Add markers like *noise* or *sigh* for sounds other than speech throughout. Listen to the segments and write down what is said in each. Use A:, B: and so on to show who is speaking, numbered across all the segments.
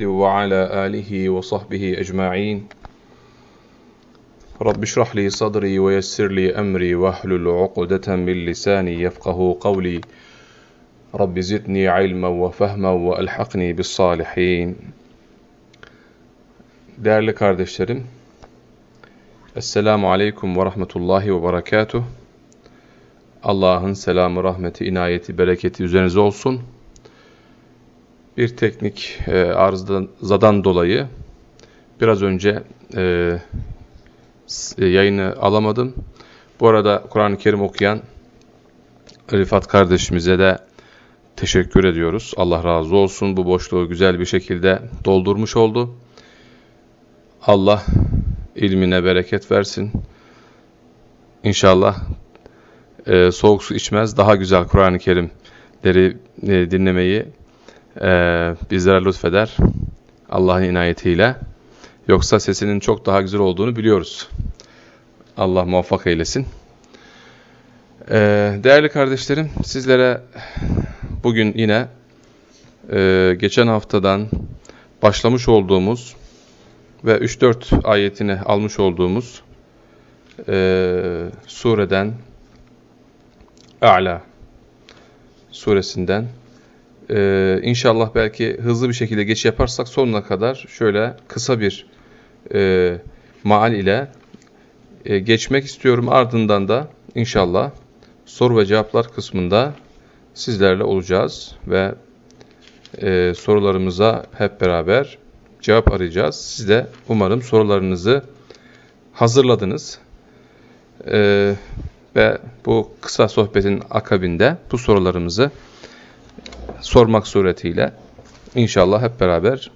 A: محمد وعلى آله وصحبه أجمعين رب اشرح لي صدري ويسر لي أمري واحلل عقدة من لساني يفقه قولي رب زدني علما وفهما وألحقني بالصالحين Değerli kardeşlerim, Esselamu Aleyküm ve Rahmetullahi ve Berekatuh. Allah'ın selamı, rahmeti, inayeti, bereketi üzerinize olsun. Bir teknik e, arızadan dolayı biraz önce e, yayını alamadım. Bu arada Kur'an-ı Kerim okuyan Rifat kardeşimize de teşekkür ediyoruz. Allah razı olsun. Bu boşluğu güzel bir şekilde doldurmuş oldu. Allah ilmine bereket versin. İnşallah e, soğuk su içmez, daha güzel Kur'an-ı Kerimleri e, dinlemeyi e, bizlere lütfeder. Allah'ın inayetiyle. Yoksa sesinin çok daha güzel olduğunu biliyoruz. Allah muvaffak eylesin. E, değerli kardeşlerim, sizlere bugün yine e, geçen haftadan başlamış olduğumuz ve 3-4 ayetini almış olduğumuz e, sureden A'la suresinden e, inşallah belki hızlı bir şekilde geç yaparsak sonuna kadar şöyle kısa bir e, maal ile e, geçmek istiyorum. Ardından da inşallah soru ve cevaplar kısmında sizlerle olacağız ve e, sorularımıza hep beraber cevap arayacağız. Siz de umarım sorularınızı hazırladınız. Ee, ve bu kısa sohbetin akabinde bu sorularımızı sormak suretiyle inşallah hep beraber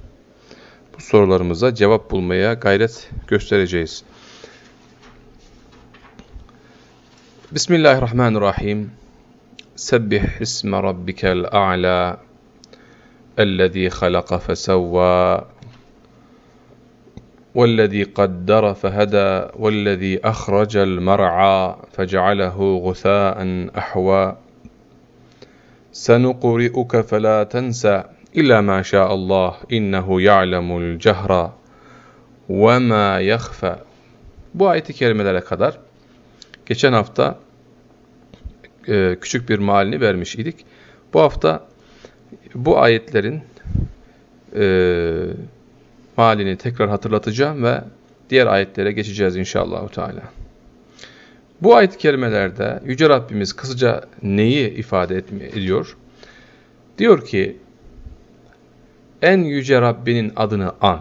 A: bu sorularımıza cevap bulmaya gayret göstereceğiz. Bismillahirrahmanirrahim. Sebbih isme rabbikel a'la ellezî halaka fesevvâ والذي قدر فهدى والذي أخرج المرعى فجعله غثاء أحوى سنقرئك فلا تنسى إلا ما شاء الله إنه يعلم الجهر وما يخفى Bu ayeti kerimelere kadar geçen hafta e, küçük bir malini vermiş idik. Bu hafta bu ayetlerin e, halini tekrar hatırlatacağım ve diğer ayetlere geçeceğiz inşallah. Teala. Bu ayet-i kerimelerde Yüce Rabbimiz kısaca neyi ifade ediyor? Diyor ki, en Yüce Rabbinin adını an,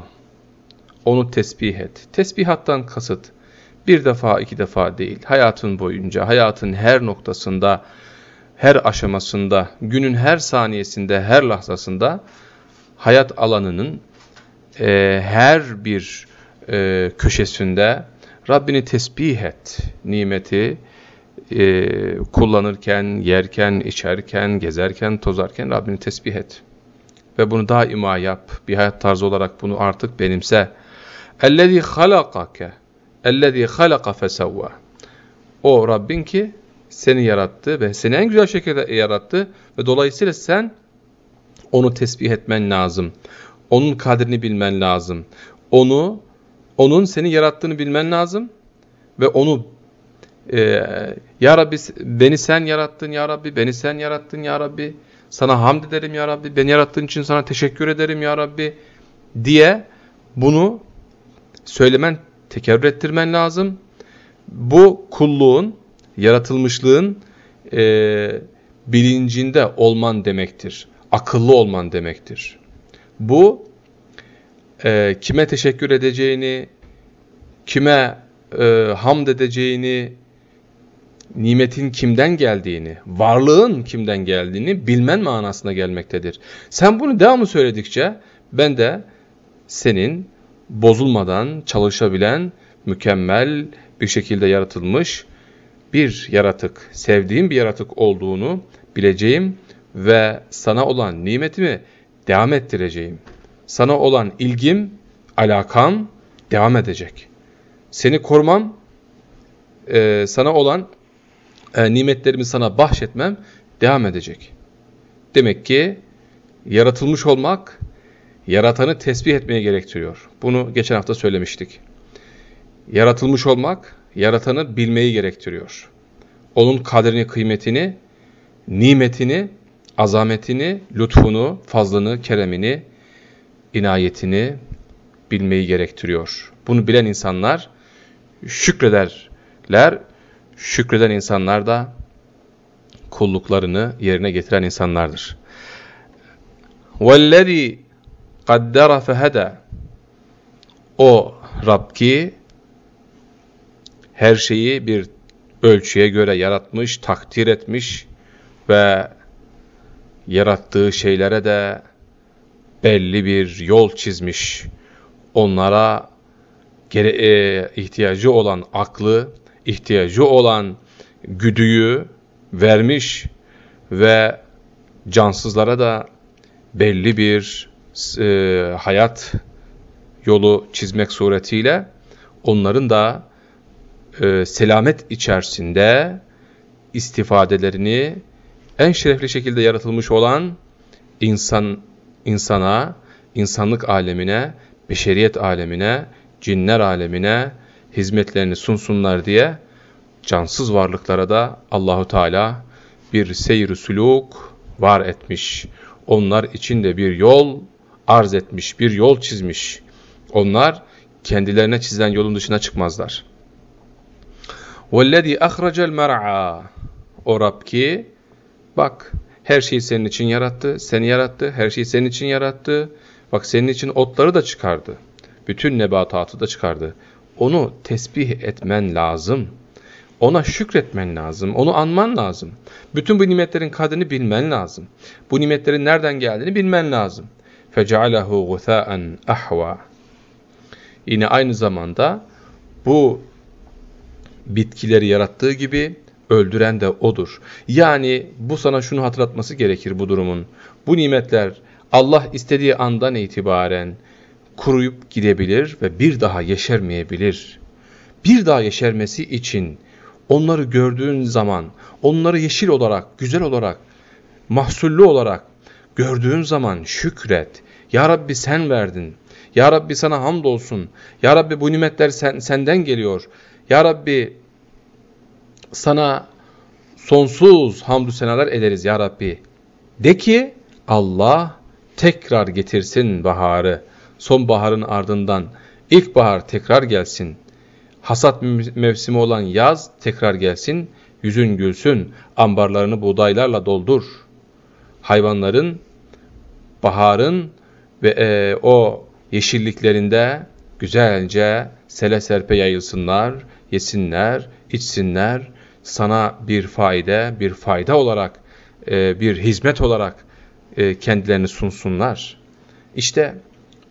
A: onu tesbih et. Tesbihattan kasıt, bir defa iki defa değil, hayatın boyunca, hayatın her noktasında, her aşamasında, günün her saniyesinde, her lahzasında hayat alanının e, her bir e, köşesinde Rabbini tesbih et nimeti e, kullanırken, yerken, içerken, gezerken, tozarken Rabbini tesbih et. Ve bunu daima yap. Bir hayat tarzı olarak bunu artık benimse. اَلَّذ۪ي خَلَقَكَ اَلَّذ۪ي خَلَقَ فَسَوَّى O Rabbin ki seni yarattı ve seni en güzel şekilde yarattı ve dolayısıyla sen onu tesbih etmen lazım. Onun kadrini bilmen lazım. Onu, onun seni yarattığını bilmen lazım. Ve onu e, Ya Rabbi beni sen yarattın Ya Rabbi, beni sen yarattın Ya Rabbi. Sana hamd ederim Ya Rabbi, beni yarattığın için sana teşekkür ederim Ya Rabbi diye bunu söylemen, tekerrür ettirmen lazım. Bu kulluğun, yaratılmışlığın e, bilincinde olman demektir. Akıllı olman demektir. Bu e, kime teşekkür edeceğini, kime e, hamd edeceğini, nimetin kimden geldiğini, varlığın kimden geldiğini bilmen manasına gelmektedir. Sen bunu devamlı söyledikçe ben de senin bozulmadan çalışabilen, mükemmel bir şekilde yaratılmış bir yaratık, sevdiğim bir yaratık olduğunu bileceğim ve sana olan nimetimi devam ettireceğim. Sana olan ilgim, alakam devam edecek. Seni korumam, e, sana olan e, nimetlerimi sana bahşetmem devam edecek. Demek ki yaratılmış olmak, yaratanı tesbih etmeye gerektiriyor. Bunu geçen hafta söylemiştik. Yaratılmış olmak, yaratanı bilmeyi gerektiriyor. Onun kadrini, kıymetini, nimetini, azametini, lütfunu, fazlını, keremini, inayetini bilmeyi gerektiriyor. Bunu bilen insanlar şükrederler. Şükreden insanlar da kulluklarını yerine getiren insanlardır. وَالَّذ۪ي قَدَّرَ فَهَدَى O Rab ki her şeyi bir ölçüye göre yaratmış, takdir etmiş ve yarattığı şeylere de belli bir yol çizmiş. Onlara gere e, ihtiyacı olan aklı, ihtiyacı olan güdüyü vermiş ve cansızlara da belli bir e, hayat yolu çizmek suretiyle onların da e, selamet içerisinde istifadelerini en şerefli şekilde yaratılmış olan insan insana, insanlık alemine, beşeriyet alemine, cinler alemine hizmetlerini sunsunlar diye cansız varlıklara da Allahu Teala bir seyr suluk var etmiş. Onlar için de bir yol arz etmiş, bir yol çizmiş. Onlar kendilerine çizilen yolun dışına çıkmazlar. وَالَّذ۪ي أَخْرَجَ الْمَرْعَى O Rab ki, bak her şeyi senin için yarattı, seni yarattı, her şeyi senin için yarattı. Bak senin için otları da çıkardı. Bütün nebatatı da çıkardı. Onu tesbih etmen lazım. Ona şükretmen lazım. Onu anman lazım. Bütün bu nimetlerin kadrini bilmen lazım. Bu nimetlerin nereden geldiğini bilmen lazım. فَجَعَلَهُ غُثَاءً ahwa. Yine aynı zamanda bu bitkileri yarattığı gibi öldüren de odur. Yani bu sana şunu hatırlatması gerekir bu durumun. Bu nimetler Allah istediği andan itibaren kuruyup gidebilir ve bir daha yeşermeyebilir. Bir daha yeşermesi için onları gördüğün zaman, onları yeşil olarak, güzel olarak, mahsullü olarak gördüğün zaman şükret. Ya Rabbi sen verdin. Ya Rabbi sana hamdolsun. Ya Rabbi bu nimetler sen, senden geliyor. Ya Rabbi sana sonsuz hamdü senalar ederiz ya Rabbi. De ki Allah tekrar getirsin baharı. Sonbaharın ardından ilkbahar tekrar gelsin. Hasat mevsimi olan yaz tekrar gelsin. Yüzün gülsün. Ambarlarını buğdaylarla doldur. Hayvanların baharın ve e, o yeşilliklerinde güzelce sele serpe yayılsınlar, yesinler, içsinler, sana bir fayda, bir fayda olarak, e, bir hizmet olarak e, kendilerini sunsunlar. İşte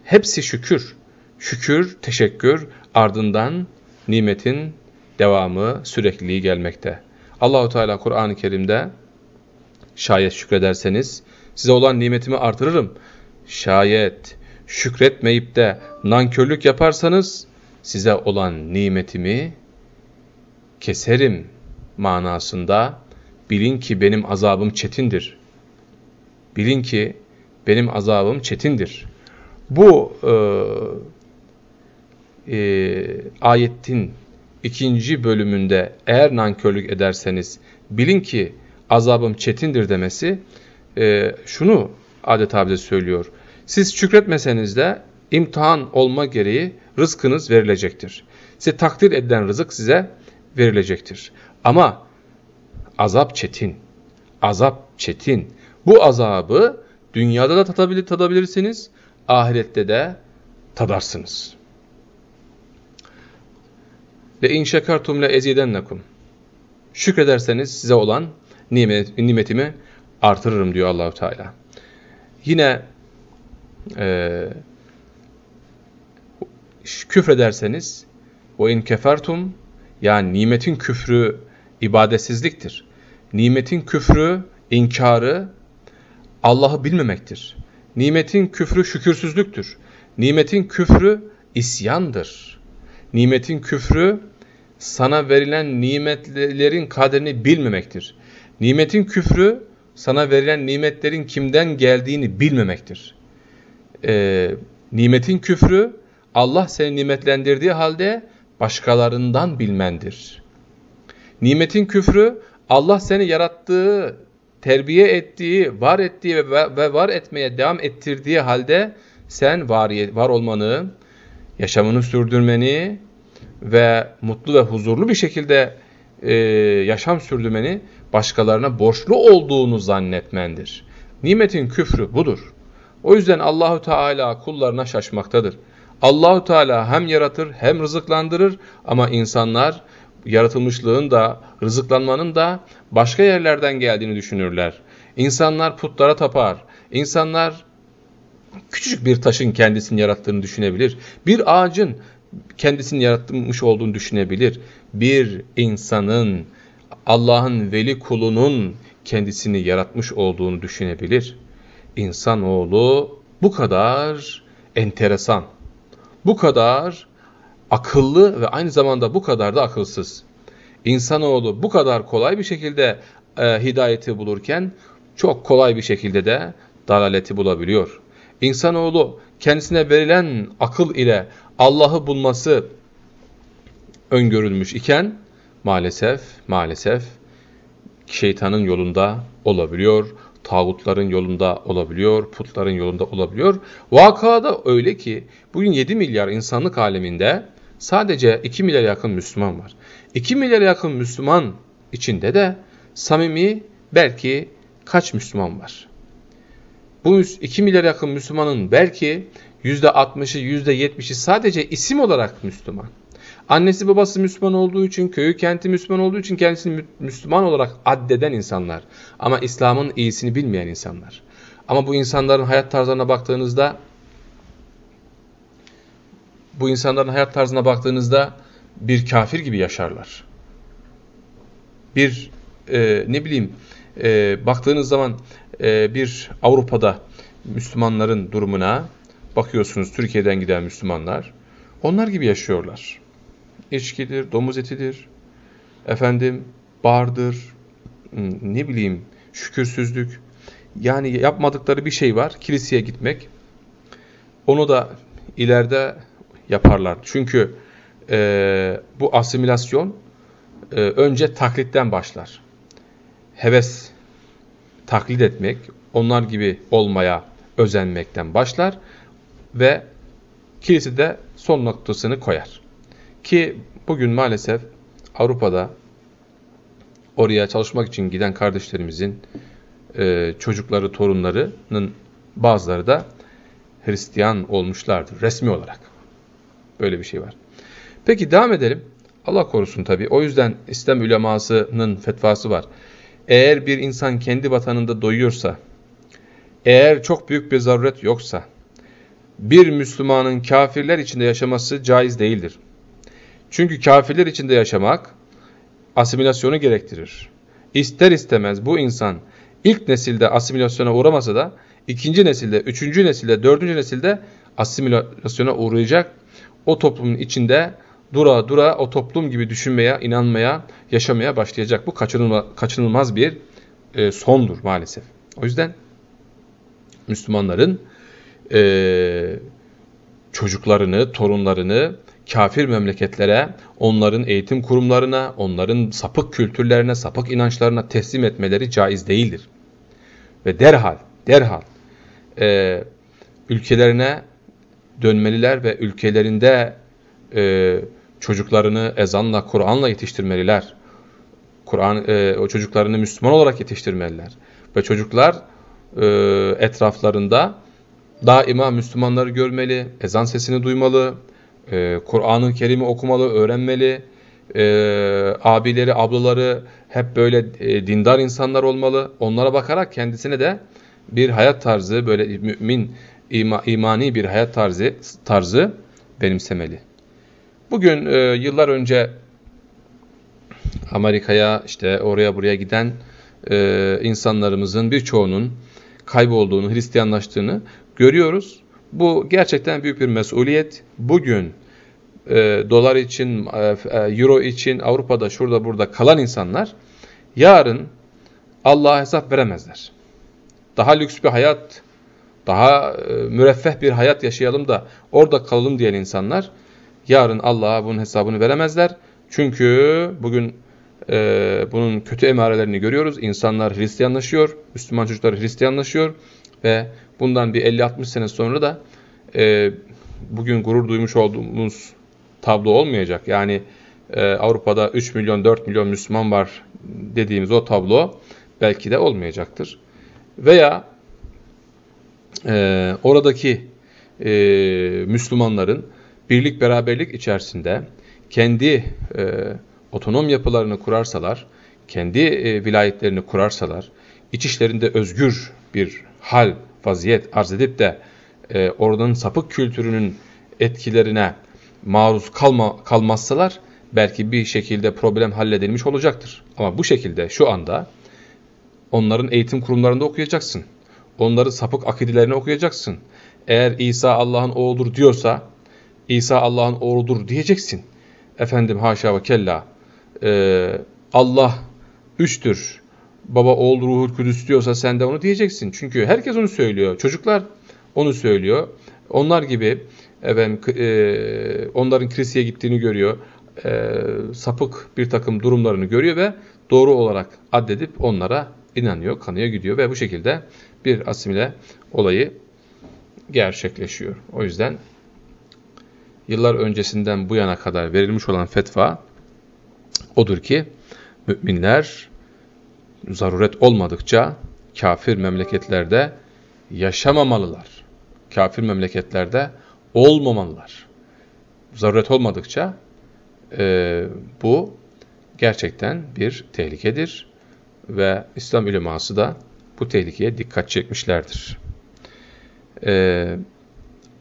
A: hepsi şükür. Şükür, teşekkür, ardından nimetin devamı, sürekliliği gelmekte. Allahu Teala Kur'an-ı Kerim'de şayet şükrederseniz size olan nimetimi artırırım. Şayet şükretmeyip de nankörlük yaparsanız size olan nimetimi keserim manasında bilin ki benim azabım çetindir. Bilin ki benim azabım çetindir. Bu e, e, ayetin ikinci bölümünde eğer nankörlük ederseniz bilin ki azabım çetindir demesi e, şunu adeta bize söylüyor. Siz şükretmeseniz de imtihan olma gereği rızkınız verilecektir. Size takdir edilen rızık size verilecektir. Ama azap çetin. Azap çetin. Bu azabı dünyada da tadabilir, tadabilirsiniz, ahirette de tadarsınız. Ve in şekertum le ezidennekum. Şükrederseniz size olan nimet, nimetimi artırırım diyor Allahu Teala. Yine e, küfrederseniz ve in kefertum yani nimetin küfrü ibadetsizliktir. Nimetin küfrü, inkarı Allah'ı bilmemektir. Nimetin küfrü şükürsüzlüktür. Nimetin küfrü isyandır. Nimetin küfrü sana verilen nimetlerin kaderini bilmemektir. Nimetin küfrü sana verilen nimetlerin kimden geldiğini bilmemektir. e, nimetin küfrü Allah seni nimetlendirdiği halde başkalarından bilmendir. Nimetin küfrü Allah seni yarattığı, terbiye ettiği, var ettiği ve var etmeye devam ettirdiği halde sen var, var olmanı, yaşamını sürdürmeni ve mutlu ve huzurlu bir şekilde e, yaşam sürdürmeni başkalarına borçlu olduğunu zannetmendir. Nimetin küfrü budur. O yüzden Allahu Teala kullarına şaşmaktadır. Allahu Teala hem yaratır hem rızıklandırır ama insanlar yaratılmışlığın da rızıklanmanın da başka yerlerden geldiğini düşünürler. İnsanlar putlara tapar. İnsanlar küçücük bir taşın kendisini yarattığını düşünebilir. Bir ağacın kendisini yaratmış olduğunu düşünebilir. Bir insanın Allah'ın veli kulunun kendisini yaratmış olduğunu düşünebilir. İnsanoğlu bu kadar enteresan, bu kadar akıllı ve aynı zamanda bu kadar da akılsız. İnsanoğlu bu kadar kolay bir şekilde e, hidayeti bulurken çok kolay bir şekilde de dalaleti bulabiliyor. İnsanoğlu kendisine verilen akıl ile Allah'ı bulması öngörülmüş iken maalesef maalesef şeytanın yolunda olabiliyor, tağutların yolunda olabiliyor, putların yolunda olabiliyor. Vakada öyle ki bugün 7 milyar insanlık aleminde sadece 2 milyar yakın Müslüman var. 2 milyar yakın Müslüman içinde de samimi belki kaç Müslüman var? Bu 2 milyar yakın Müslümanın belki %60'ı, %70'i sadece isim olarak Müslüman. Annesi babası Müslüman olduğu için, köyü kenti Müslüman olduğu için kendisini Müslüman olarak addeden insanlar. Ama İslam'ın iyisini bilmeyen insanlar. Ama bu insanların hayat tarzlarına baktığınızda bu insanların hayat tarzına baktığınızda bir kafir gibi yaşarlar. Bir e, ne bileyim e, baktığınız zaman e, bir Avrupa'da Müslümanların durumuna bakıyorsunuz Türkiye'den giden Müslümanlar onlar gibi yaşıyorlar. İçkidir, domuz etidir, efendim bardır, ne bileyim şükürsüzlük. Yani yapmadıkları bir şey var, kiliseye gitmek. Onu da ileride yaparlar. Çünkü e, bu asimilasyon e, önce taklitten başlar. Heves taklit etmek, onlar gibi olmaya özenmekten başlar ve kilisede son noktasını koyar. Ki bugün maalesef Avrupa'da oraya çalışmak için giden kardeşlerimizin e, çocukları, torunlarının bazıları da Hristiyan olmuşlardır resmi olarak. Böyle bir şey var. Peki devam edelim. Allah korusun tabi. O yüzden İslam ulemasının fetvası var. Eğer bir insan kendi vatanında doyuyorsa, eğer çok büyük bir zaruret yoksa, bir Müslümanın kafirler içinde yaşaması caiz değildir. Çünkü kafirler içinde yaşamak asimilasyonu gerektirir. İster istemez bu insan ilk nesilde asimilasyona uğramasa da ikinci nesilde, üçüncü nesilde, dördüncü nesilde asimilasyona uğrayacak. O toplumun içinde dura dura o toplum gibi düşünmeye, inanmaya, yaşamaya başlayacak. Bu kaçınılmaz bir e, sondur maalesef. O yüzden Müslümanların e, çocuklarını, torunlarını kafir memleketlere, onların eğitim kurumlarına, onların sapık kültürlerine, sapık inançlarına teslim etmeleri caiz değildir. Ve derhal, derhal e, ülkelerine dönmeliler ve ülkelerinde e, çocuklarını ezanla, Kur'an'la yetiştirmeliler. Kur'an e, o çocuklarını Müslüman olarak yetiştirmeliler. Ve çocuklar e, etraflarında daima Müslümanları görmeli, ezan sesini duymalı, e, Kur'an-ı Kerim'i okumalı, öğrenmeli. E, abileri, ablaları hep böyle e, dindar insanlar olmalı. Onlara bakarak kendisine de bir hayat tarzı, böyle mümin, ima, imani bir hayat tarzı, tarzı benimsemeli. Bugün e, yıllar önce Amerika'ya işte oraya buraya giden e, insanlarımızın birçoğunun kaybolduğunu, Hristiyanlaştığını görüyoruz. Bu gerçekten büyük bir mesuliyet. Bugün e, dolar için, e, e, euro için Avrupa'da şurada burada kalan insanlar yarın Allah'a hesap veremezler. Daha lüks bir hayat daha e, müreffeh bir hayat yaşayalım da orada kalalım diyen insanlar yarın Allah'a bunun hesabını veremezler. Çünkü bugün e, bunun kötü emarelerini görüyoruz. İnsanlar Hristiyanlaşıyor, Müslüman çocuklar Hristiyanlaşıyor ve bundan bir 50-60 sene sonra da e, bugün gurur duymuş olduğumuz tablo olmayacak. Yani e, Avrupa'da 3 milyon 4 milyon Müslüman var dediğimiz o tablo belki de olmayacaktır. Veya e, oradaki e, Müslümanların birlik beraberlik içerisinde kendi e, otonom yapılarını kurarsalar, kendi e, vilayetlerini kurarsalar, iç işlerinde özgür bir hal, vaziyet arz edip de e, oradan sapık kültürünün etkilerine maruz kalma, kalmazsalar belki bir şekilde problem halledilmiş olacaktır. Ama bu şekilde şu anda onların eğitim kurumlarında okuyacaksın. Onları sapık akidelerini okuyacaksın. Eğer İsa Allah'ın oğludur diyorsa İsa Allah'ın oğludur diyeceksin. Efendim haşa ve kella e, Allah üçtür. Baba oğul ruhul kudüs diyorsa sen de onu diyeceksin. Çünkü herkes onu söylüyor. Çocuklar onu söylüyor. Onlar gibi efendim, e, onların kiliseye gittiğini görüyor. E, sapık bir takım durumlarını görüyor ve doğru olarak addedip onlara inanıyor, kanıya gidiyor ve bu şekilde bir asimile olayı gerçekleşiyor. O yüzden yıllar öncesinden bu yana kadar verilmiş olan fetva odur ki müminler zaruret olmadıkça kafir memleketlerde yaşamamalılar. Kafir memleketlerde olmamalılar. Zaruret olmadıkça e, bu gerçekten bir tehlikedir ve İslam uleması da bu tehlikeye dikkat çekmişlerdir. Ee,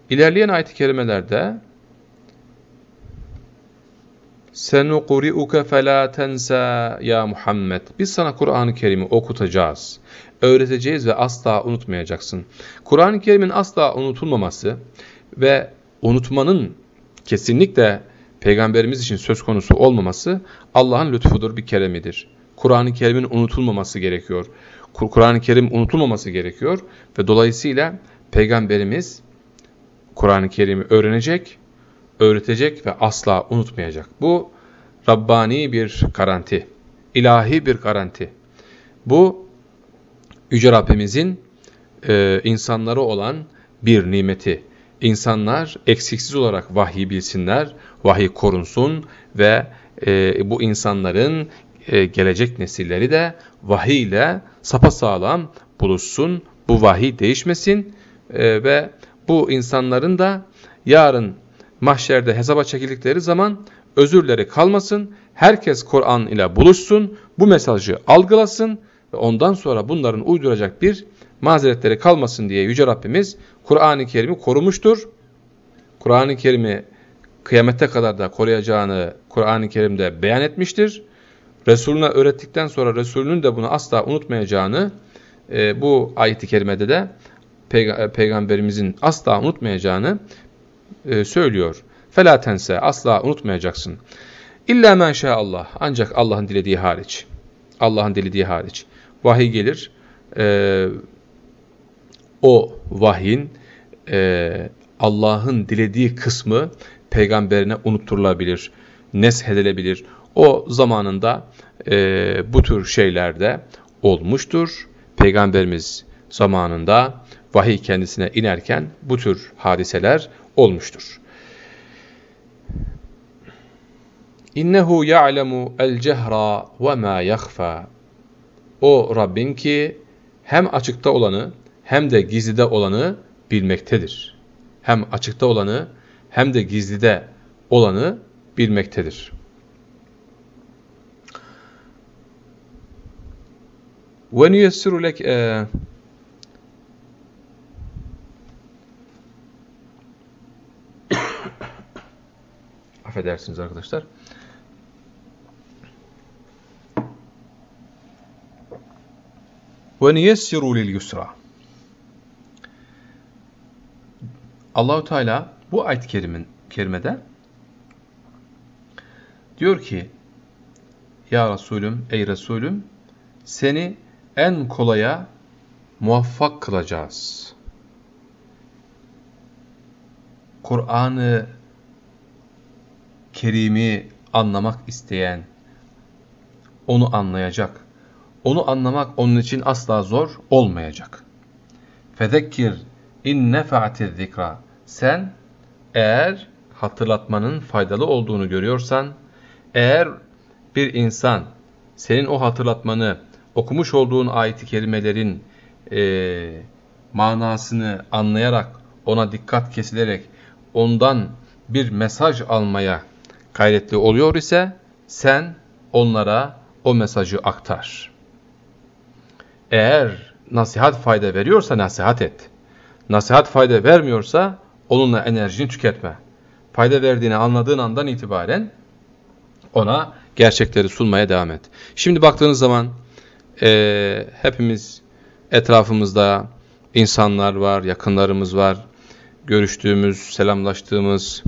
A: ilerleyen ayet-i kerimelerde Senukuri'uke felâ tensa ya Muhammed. Biz sana Kur'an-ı Kerim'i okutacağız, öğreteceğiz ve asla unutmayacaksın. Kur'an-ı Kerim'in asla unutulmaması ve unutmanın kesinlikle Peygamberimiz için söz konusu olmaması Allah'ın lütfudur, bir keremidir. Kur'an-ı Kerim'in unutulmaması gerekiyor. Kur'an-ı Kerim unutulmaması gerekiyor ve dolayısıyla Peygamberimiz Kur'an-ı Kerim'i öğrenecek, öğretecek ve asla unutmayacak. Bu Rabbani bir garanti, ilahi bir garanti. Bu Yüce Rabbimizin e, insanları olan bir nimeti. İnsanlar eksiksiz olarak vahiy bilsinler, vahiy korunsun ve e, bu insanların e, gelecek nesilleri de vahiy ile sapasağlam buluşsun, bu vahiy değişmesin e, ve bu insanların da yarın mahşerde hesaba çekildikleri zaman özürleri kalmasın, herkes Kur'an ile buluşsun, bu mesajı algılasın ve ondan sonra bunların uyduracak bir mazeretleri kalmasın diye Yüce Rabbimiz Kur'an-ı Kerim'i korumuştur. Kur'an-ı Kerim'i kıyamete kadar da koruyacağını Kur'an-ı Kerim'de beyan etmiştir. Resulüne öğrettikten sonra Resulünün de bunu asla unutmayacağını e, bu ayet-i kerimede de peyg peygamberimizin asla unutmayacağını e, söylüyor. Felatense asla unutmayacaksın. İlla men Allah ancak Allah'ın dilediği hariç. Allah'ın dilediği hariç. Vahiy gelir. E, o vahyin e, Allah'ın dilediği kısmı peygamberine unutturulabilir, neshedilebilir. O zamanında e, bu tür şeylerde olmuştur. Peygamberimiz zamanında vahiy kendisine inerken bu tür hadiseler olmuştur. İnnehu ya'lemu el cehra ve ma yakhfa. O Rabbin ki hem açıkta olanı hem de gizlide olanı bilmektedir. Hem açıkta olanı hem de gizlide olanı bilmektedir. Ve nüyessiru lek e, *coughs* affedersiniz arkadaşlar. Ve niyessiru lil yusra. Allahu Teala bu ayet-i kerimin kerimede diyor ki Ya Resulüm, ey Resulüm seni en kolaya muvaffak kılacağız. Kur'an-ı Kerim'i anlamak isteyen onu anlayacak. Onu anlamak onun için asla zor olmayacak. Fezekkir in nefa'atiz zikra. Sen eğer hatırlatmanın faydalı olduğunu görüyorsan, eğer bir insan senin o hatırlatmanı okumuş olduğun ayet-i kerimelerin e, manasını anlayarak, ona dikkat kesilerek, ondan bir mesaj almaya gayretli oluyor ise, sen onlara o mesajı aktar. Eğer nasihat fayda veriyorsa nasihat et. Nasihat fayda vermiyorsa onunla enerjini tüketme. Fayda verdiğini anladığın andan itibaren ona gerçekleri sunmaya devam et. Şimdi baktığınız zaman e, hepimiz etrafımızda insanlar var, yakınlarımız var, görüştüğümüz, selamlaştığımız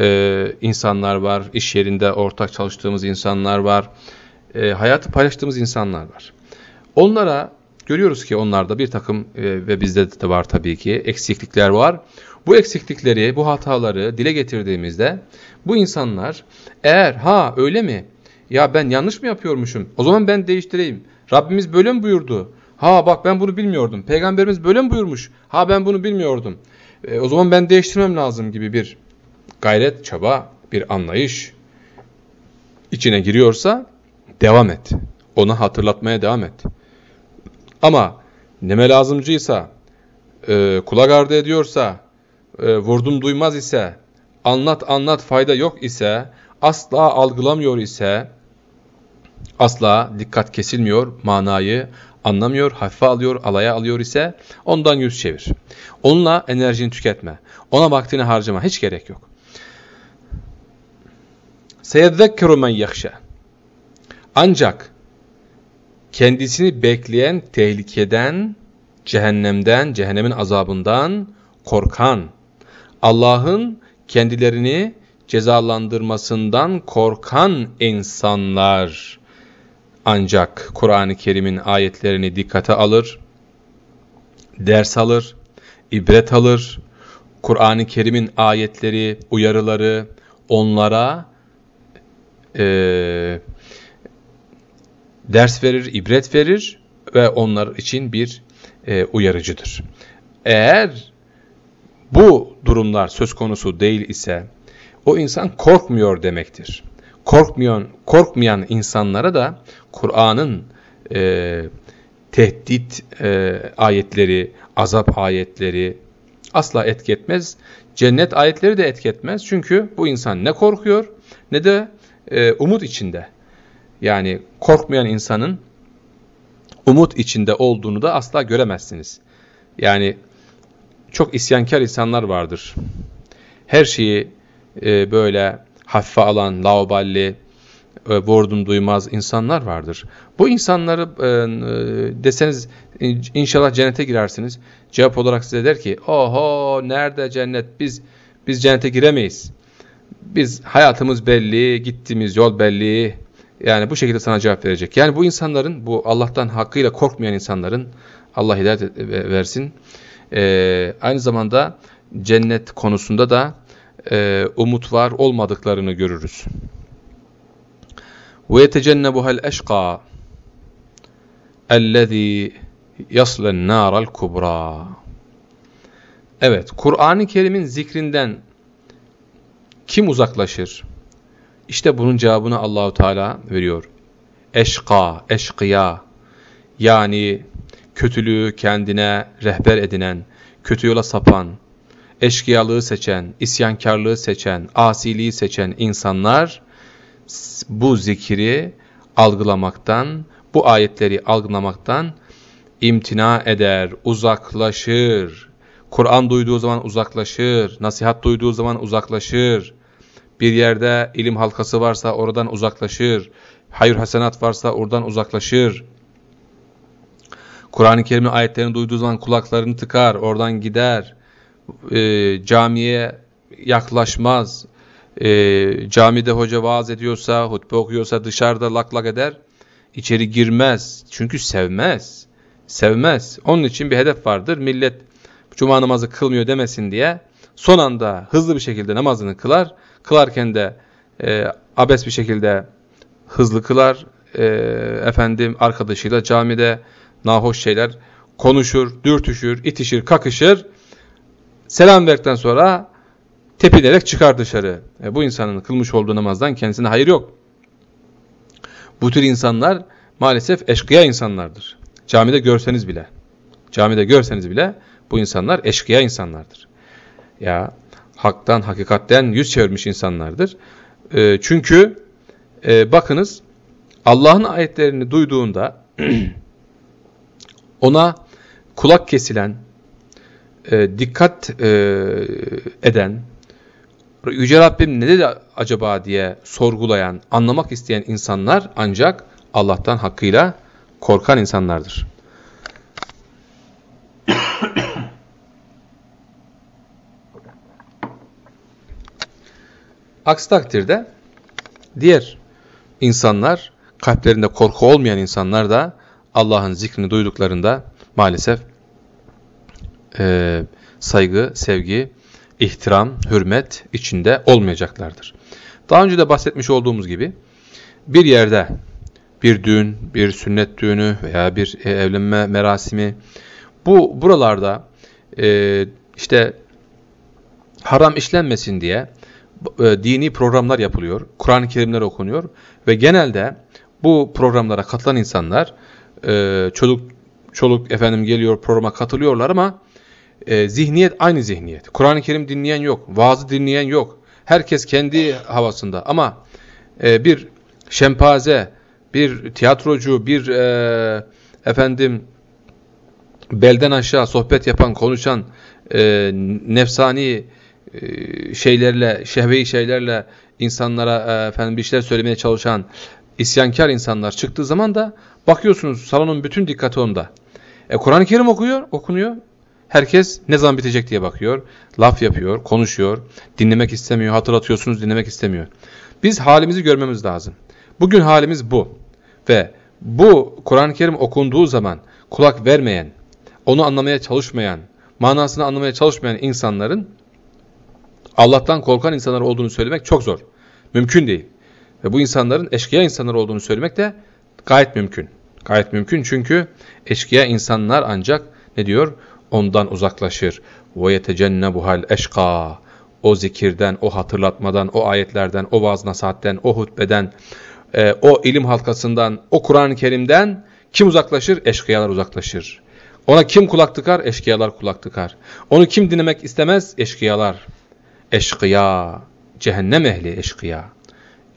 A: e, insanlar var, iş yerinde ortak çalıştığımız insanlar var, e, hayatı paylaştığımız insanlar var. Onlara görüyoruz ki onlarda bir takım e, ve bizde de var tabii ki eksiklikler var. Bu eksiklikleri, bu hataları dile getirdiğimizde bu insanlar eğer ha öyle mi ya ben yanlış mı yapıyormuşum o zaman ben değiştireyim. Rabbimiz böyle mi buyurdu? Ha bak ben bunu bilmiyordum. Peygamberimiz böyle mi buyurmuş? Ha ben bunu bilmiyordum. E, o zaman ben değiştirmem lazım gibi bir gayret, çaba, bir anlayış içine giriyorsa devam et. Onu hatırlatmaya devam et. Ama neme lazımcıysa, e, kulak ardı ediyorsa, e, vurdum duymaz ise, anlat anlat fayda yok ise, asla algılamıyor ise, asla dikkat kesilmiyor, manayı anlamıyor, hafife alıyor, alaya alıyor ise ondan yüz çevir. Onunla enerjini tüketme. Ona vaktini harcama. Hiç gerek yok. Seyezzekkeru men yakşa. Ancak kendisini bekleyen tehlikeden, cehennemden, cehennemin azabından korkan, Allah'ın kendilerini cezalandırmasından korkan insanlar ancak Kur'an-ı Kerim'in ayetlerini dikkate alır, ders alır, ibret alır, Kur'an-ı Kerim'in ayetleri, uyarıları onlara e, ders verir, ibret verir ve onlar için bir e, uyarıcıdır. Eğer bu durumlar söz konusu değil ise o insan korkmuyor demektir. Korkmayan, korkmayan insanlara da Kur'an'ın e, tehdit e, ayetleri, azap ayetleri asla etki etmez. Cennet ayetleri de etki etmez. Çünkü bu insan ne korkuyor ne de e, umut içinde. Yani korkmayan insanın umut içinde olduğunu da asla göremezsiniz. Yani çok isyankar insanlar vardır. Her şeyi e, böyle hafife alan, lauballi, e, vurdum duymaz insanlar vardır. Bu insanları e, e, deseniz inşallah cennete girersiniz. Cevap olarak size der ki, oho nerede cennet biz biz cennete giremeyiz. Biz hayatımız belli, gittiğimiz yol belli. Yani bu şekilde sana cevap verecek. Yani bu insanların, bu Allah'tan hakkıyla korkmayan insanların Allah hidayet versin. Ee, aynı zamanda cennet konusunda da e, umut var olmadıklarını görürüz. وَيَتَجَنَّبُهَا الْاَشْقَى اَلَّذ۪ي يَصْلَ النَّارَ الْكُبْرَى Evet, Kur'an-ı Kerim'in zikrinden kim uzaklaşır? İşte bunun cevabını Allahu Teala veriyor. Eşka, eşkıya yani kötülüğü kendine rehber edinen, kötü yola sapan, eşkıyalığı seçen, isyankarlığı seçen, asiliği seçen insanlar bu zikri algılamaktan, bu ayetleri algılamaktan imtina eder, uzaklaşır. Kur'an duyduğu zaman uzaklaşır, nasihat duyduğu zaman uzaklaşır. Bir yerde ilim halkası varsa oradan uzaklaşır. Hayır hasenat varsa oradan uzaklaşır. Kur'an-ı Kerim'in ayetlerini duyduğu zaman kulaklarını tıkar, oradan gider. E, camiye yaklaşmaz. E, camide hoca vaaz ediyorsa, hutbe okuyorsa dışarıda lak lak eder. İçeri girmez. Çünkü sevmez. Sevmez. Onun için bir hedef vardır. Millet cuma namazı kılmıyor demesin diye son anda hızlı bir şekilde namazını kılar. Kılarken de e, abes bir şekilde hızlı kılar. E, efendim arkadaşıyla camide nahoş şeyler konuşur, dürtüşür, itişir, kakışır. Selam verdikten sonra tepinerek çıkar dışarı. E, bu insanın kılmış olduğu namazdan kendisine hayır yok. Bu tür insanlar maalesef eşkıya insanlardır. Camide görseniz bile, camide görseniz bile bu insanlar eşkıya insanlardır. Ya haktan, hakikatten yüz çevirmiş insanlardır. E, çünkü e, bakınız Allah'ın ayetlerini duyduğunda *clears throat* ona kulak kesilen, e, dikkat e, eden, Yüce Rabbim ne dedi acaba diye sorgulayan, anlamak isteyen insanlar ancak Allah'tan hakkıyla korkan insanlardır. *coughs* Aksi takdirde diğer insanlar, kalplerinde korku olmayan insanlar da Allah'ın zikrini duyduklarında maalesef e, saygı, sevgi, ihtiram, hürmet içinde olmayacaklardır. Daha önce de bahsetmiş olduğumuz gibi bir yerde bir düğün, bir sünnet düğünü veya bir e, evlenme merasimi bu buralarda e, işte haram işlenmesin diye e, dini programlar yapılıyor, Kur'an-ı Kerimler okunuyor ve genelde bu programlara katılan insanlar e, çoluk çoluk efendim geliyor programa katılıyorlar ama e, zihniyet aynı zihniyet. Kur'an-ı Kerim dinleyen yok, vaazı dinleyen yok. Herkes kendi havasında ama e, bir şempaze, bir tiyatrocu, bir e, efendim belden aşağı sohbet yapan, konuşan e, nefsani e, şeylerle, şehveyi şeylerle insanlara e, efendim bir şeyler söylemeye çalışan isyankar insanlar çıktığı zaman da bakıyorsunuz salonun bütün dikkati onda. E, Kur'an-ı Kerim okuyor, okunuyor. Herkes ne zaman bitecek diye bakıyor. Laf yapıyor, konuşuyor. Dinlemek istemiyor. Hatırlatıyorsunuz dinlemek istemiyor. Biz halimizi görmemiz lazım. Bugün halimiz bu. Ve bu Kur'an-ı Kerim okunduğu zaman kulak vermeyen, onu anlamaya çalışmayan, manasını anlamaya çalışmayan insanların Allah'tan korkan insanlar olduğunu söylemek çok zor. Mümkün değil. Ve bu insanların eşkıya insanlar olduğunu söylemek de gayet mümkün. Gayet mümkün çünkü eşkıya insanlar ancak ne diyor? Ondan uzaklaşır. buhal eşka. O zikirden, o hatırlatmadan, o ayetlerden, o vaaz nasihatten, o hutbeden, e, o ilim halkasından, o Kur'an-ı Kerim'den kim uzaklaşır? Eşkıyalar uzaklaşır. Ona kim kulak tıkar? Eşkıyalar kulak tıkar. Onu kim dinlemek istemez? Eşkıyalar. Eşkıya, cehennem ehli eşkıya.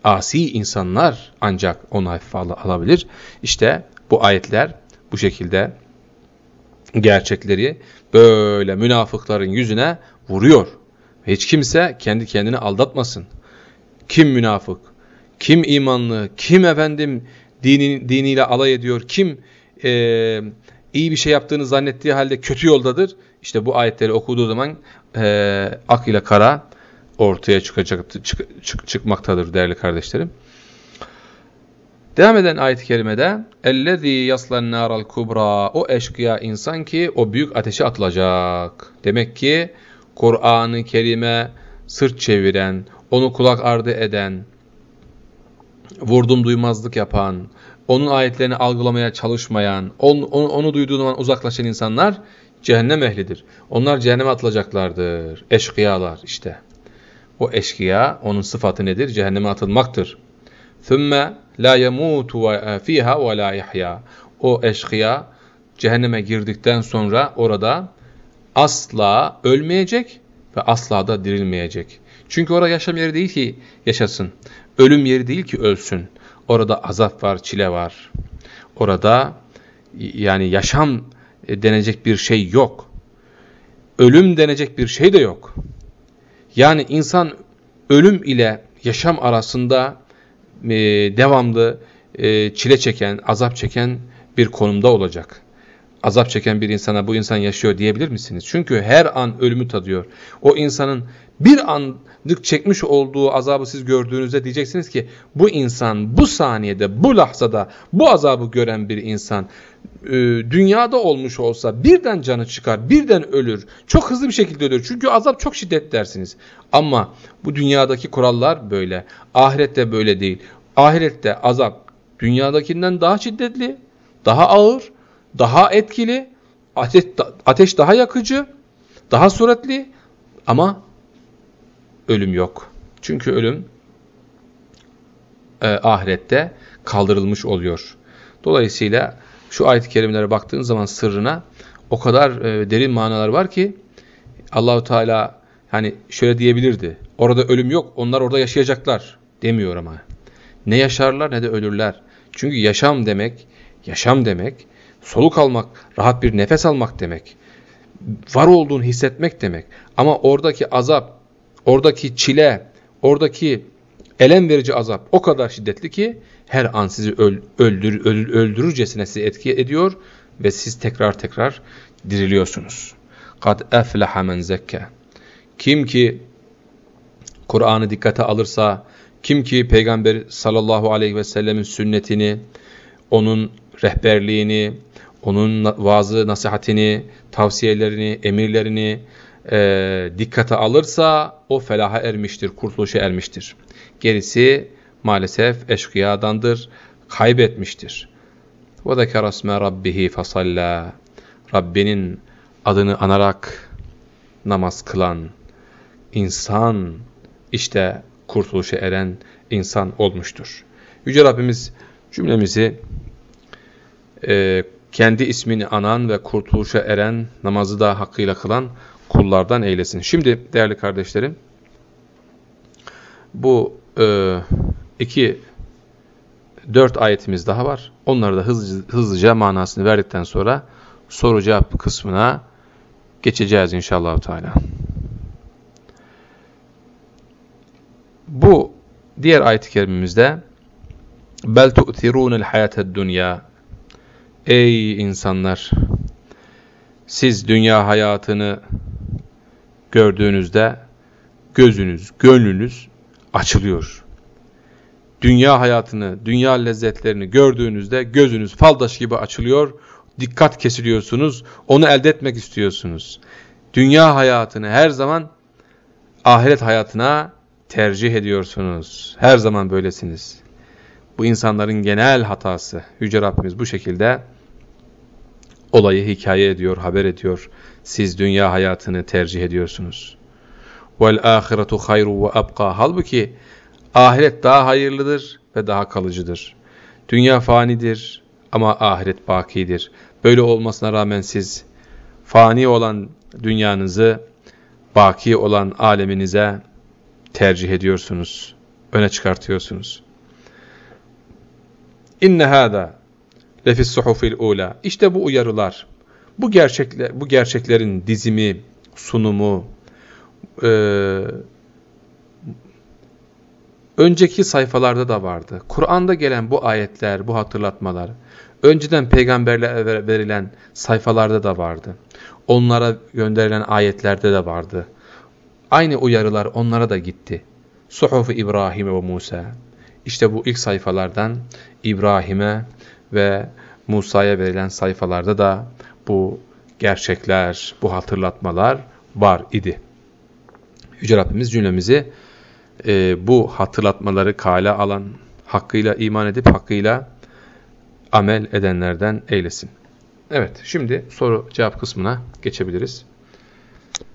A: Asi insanlar ancak onu hafife alabilir. İşte bu ayetler bu şekilde gerçekleri böyle münafıkların yüzüne vuruyor. Hiç kimse kendi kendini aldatmasın. Kim münafık, kim imanlı, kim efendim dini, diniyle alay ediyor, kim e, iyi bir şey yaptığını zannettiği halde kötü yoldadır. İşte bu ayetleri okuduğu zaman e, ak ile kara ortaya çıkacak, çık, çık, çıkmaktadır değerli kardeşlerim. Devam eden ayet-i kerimede اَلَّذ۪ي يَصْلَ النَّارَ الْكُبْرَى O eşkıya insan ki o büyük ateşe atılacak. Demek ki Kur'an-ı Kerim'e sırt çeviren, onu kulak ardı eden, vurdum duymazlık yapan, onun ayetlerini algılamaya çalışmayan, on, onu, onu duyduğu zaman uzaklaşan insanlar cehennem ehlidir. Onlar cehenneme atılacaklardır. Eşkıyalar işte. O eşkıya, onun sıfatı nedir? Cehenneme atılmaktır. ثُمَّ la yemutu fiha ve la yahya. O eşkıya cehenneme girdikten sonra orada asla ölmeyecek ve asla da dirilmeyecek. Çünkü orada yaşam yeri değil ki yaşasın. Ölüm yeri değil ki ölsün. Orada azap var, çile var. Orada yani yaşam denecek bir şey yok. Ölüm denecek bir şey de yok. Yani insan ölüm ile yaşam arasında e, devamlı e, çile çeken, azap çeken bir konumda olacak. Azap çeken bir insana bu insan yaşıyor diyebilir misiniz? Çünkü her an ölümü tadıyor. O insanın bir anlık çekmiş olduğu azabı siz gördüğünüzde diyeceksiniz ki bu insan bu saniyede, bu lahzada bu azabı gören bir insan e, dünyada olmuş olsa birden canı çıkar, birden ölür. Çok hızlı bir şekilde ölür. Çünkü azap çok şiddet dersiniz. Ama bu dünyadaki kurallar böyle. Ahirette böyle değil. Ahirette azap dünyadakinden daha şiddetli, daha ağır, daha etkili, ateş, ateş daha yakıcı, daha suretli ama ölüm yok. Çünkü ölüm e, ahirette kaldırılmış oluyor. Dolayısıyla şu ayet-i kerimelere baktığın zaman sırrına o kadar e, derin manalar var ki Allahu Teala hani şöyle diyebilirdi. Orada ölüm yok. Onlar orada yaşayacaklar demiyor ama. Ne yaşarlar ne de ölürler. Çünkü yaşam demek, yaşam demek soluk almak, rahat bir nefes almak demek. Var olduğunu hissetmek demek. Ama oradaki azap, oradaki çile, oradaki elem verici azap o kadar şiddetli ki her an sizi öldür, öldür, öldürürcesine sizi etki ediyor ve siz tekrar tekrar diriliyorsunuz. Kad efleha men zekke. Kim ki Kur'an'ı dikkate alırsa, kim ki Peygamber sallallahu aleyhi ve sellemin sünnetini, onun rehberliğini, onun vaazı, nasihatini, tavsiyelerini, emirlerini e, dikkate alırsa o felaha ermiştir, kurtuluşa ermiştir. Gerisi maalesef eşkıyadandır, kaybetmiştir. وَذَكَرَ اسْمَ رَبِّهِ فَصَلَّى Rabbinin adını anarak namaz kılan insan işte kurtuluşa eren insan olmuştur. Yüce Rabbimiz cümlemizi e, kendi ismini anan ve kurtuluşa eren, namazı da hakkıyla kılan kullardan eylesin. Şimdi değerli kardeşlerim, bu e, iki, dört ayetimiz daha var. Onları da hızlıca, hızlıca manasını verdikten sonra soru cevap kısmına geçeceğiz inşallah. Teala. Bu diğer ayet-i kerimemizde bel tu'thirûnel hayâted dünya Ey insanlar! Siz dünya hayatını gördüğünüzde gözünüz, gönlünüz açılıyor. Dünya hayatını, dünya lezzetlerini gördüğünüzde gözünüz faldaş gibi açılıyor, dikkat kesiliyorsunuz, onu elde etmek istiyorsunuz. Dünya hayatını her zaman ahiret hayatına tercih ediyorsunuz. Her zaman böylesiniz. Bu insanların genel hatası. Yüce Rabbimiz bu şekilde olayı hikaye ediyor, haber ediyor. Siz dünya hayatını tercih ediyorsunuz. Vel ahiretu hayru ve abqa. Halbuki ahiret daha hayırlıdır ve daha kalıcıdır. Dünya fanidir ama ahiret bakidir. Böyle olmasına rağmen siz fani olan dünyanızı baki olan aleminize tercih ediyorsunuz. Öne çıkartıyorsunuz. İnne hâdâ lefis suhufil ula. İşte bu uyarılar, bu gerçekler, bu gerçeklerin dizimi, sunumu, e, önceki sayfalarda da vardı. Kur'an'da gelen bu ayetler, bu hatırlatmalar, önceden peygamberle verilen sayfalarda da vardı. Onlara gönderilen ayetlerde de vardı. Aynı uyarılar onlara da gitti. Suhuf İbrahim ve Musa. İşte bu ilk sayfalardan İbrahim'e ve Musa'ya verilen sayfalarda da bu gerçekler, bu hatırlatmalar var idi. Yüce Rabbimiz cümlemizi e, bu hatırlatmaları kale alan, hakkıyla iman edip hakkıyla amel edenlerden eylesin. Evet, şimdi soru cevap kısmına geçebiliriz.